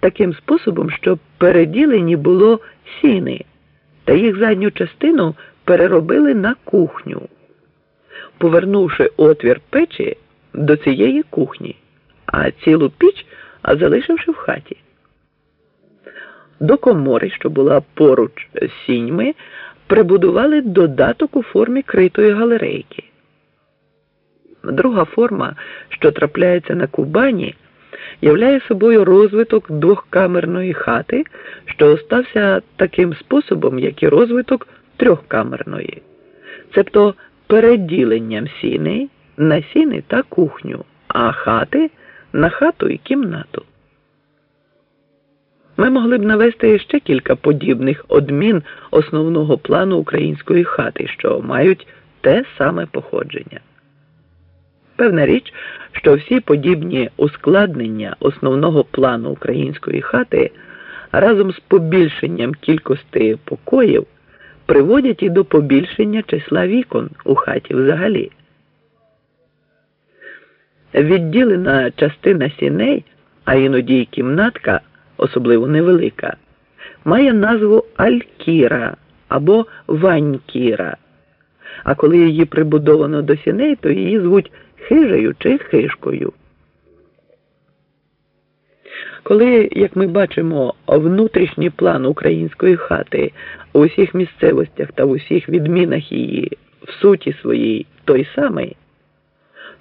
таким способом, щоб переділені було сіни, та їх задню частину переробили на кухню, повернувши отвір печі до цієї кухні, а цілу піч залишивши в хаті. До комори, що була поруч з сіньми, прибудували додаток у формі критої галерейки. Друга форма, що трапляється на Кубані, являє собою розвиток двохкамерної хати, що остався таким способом, як і розвиток трьохкамерної, цебто переділенням сіни на сіни та кухню, а хати на хату і кімнату. Ми могли б навести ще кілька подібних одмін основного плану української хати, що мають те саме походження. Певна річ, що всі подібні ускладнення основного плану української хати разом з побільшенням кількості покоїв приводять і до побільшення числа вікон у хаті взагалі. Відділена частина сіней, а іноді й кімнатка, особливо невелика, має назву Алькіра або Ванькіра. А коли її прибудовано до сіней, то її звуть хижею чи хишкою. Коли, як ми бачимо, внутрішній план української хати у всіх місцевостях та в усіх відмінах її в суті своїй той самий,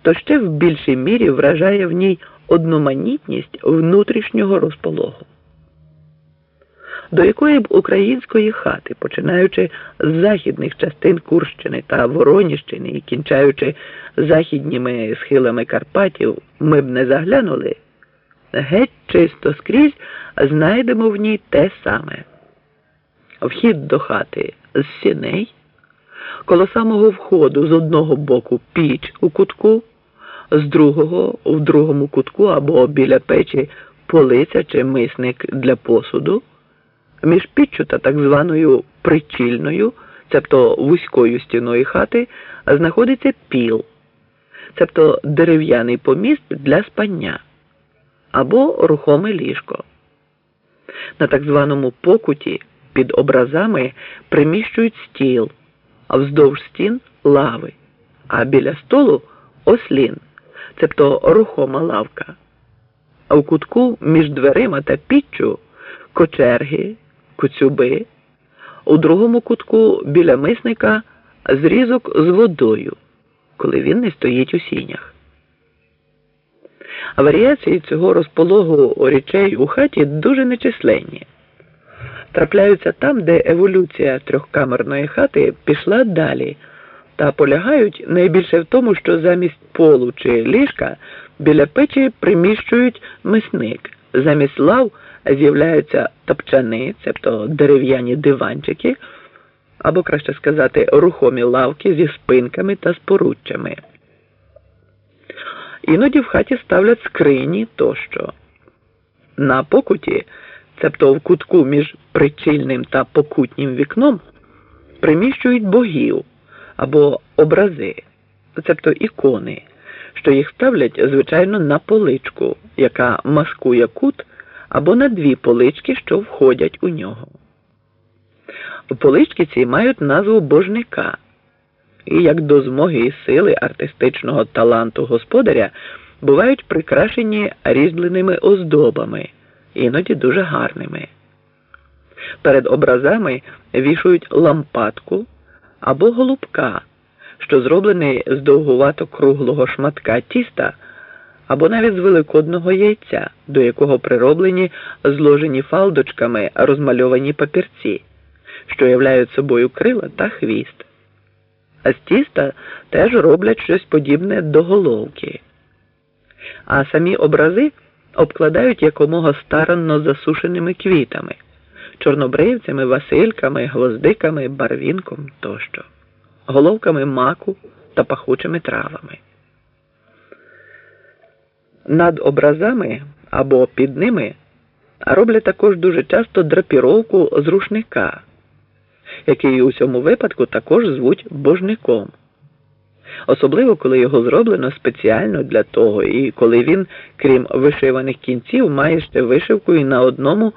то ще в більшій мірі вражає в ній одноманітність внутрішнього розпологу до якої б української хати, починаючи з західних частин Курщини та Вороніщини і кінчаючи західніми схилами Карпатів, ми б не заглянули, геть чисто скрізь знайдемо в ній те саме. Вхід до хати з сіней, коло самого входу з одного боку піч у кутку, з другого в другому кутку або біля печі полиця чи мисник для посуду. Між піччю та так званою причільною, цебто вузькою стіною хати, знаходиться піл, цебто дерев'яний поміст для спання або рухоме ліжко. На так званому покуті під образами приміщують стіл, а вздовж стін лави, а біля столу ослін, цебто рухома лавка. А в кутку між дверима та піччю кочерги коцюби, у другому кутку біля мисника зрізок з водою, коли він не стоїть у сінях. Варіації цього розпологу речей у хаті дуже нечисленні. Трапляються там, де еволюція трьохкамерної хати пішла далі, та полягають найбільше в тому, що замість полу чи ліжка біля печі приміщують мисник, замість лав з'являються топчани, тобто дерев'яні диванчики, або, краще сказати, рухомі лавки зі спинками та споруччями. Іноді в хаті ставлять скрині тощо. На покуті, цебто в кутку між причільним та покутнім вікном, приміщують богів або образи, цебто ікони, що їх ставлять, звичайно, на поличку, яка маскує кут або на дві полички, що входять у нього. Полички ці мають назву божника, і як до змоги і сили артистичного таланту господаря бувають прикрашені різьбленими оздобами, іноді дуже гарними. Перед образами вішують лампадку або голубка, що зроблений з довгувато круглого шматка тіста або навіть з великодного яйця, до якого прироблені зложені фалдочками розмальовані папірці, що являють собою крила та хвіст. А з тіста теж роблять щось подібне до головки. А самі образи обкладають якомога старанно засушеними квітами, чорнобривцями, васильками, гвоздиками, барвінком тощо, головками маку та пахучими травами. Над образами або під ними роблять також дуже часто драпіровку з рушника, який у цьому випадку також звуть божником. особливо коли його зроблено спеціально для того, і коли він, крім вишиваних кінців, має ще вишивку і на одному